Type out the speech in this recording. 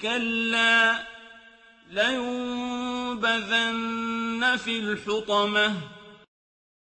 كَلَّا ۖ لَيُنبَذَنَّ فِي الْحُطَمَةِ